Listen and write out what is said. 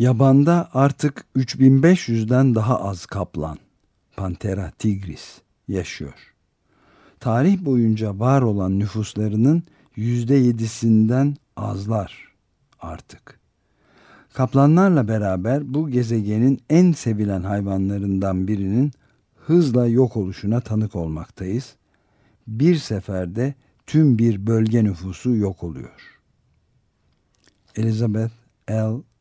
Yabanda artık 3500'den daha az kaplan, Panthera tigris, yaşıyor. Tarih boyunca var olan nüfuslarının %7'sinden azlar artık. Kaplanlarla beraber bu gezegenin en sevilen hayvanlarından birinin hızla yok oluşuna tanık olmaktayız. Bir seferde tüm bir bölge nüfusu yok oluyor. Elizabeth L.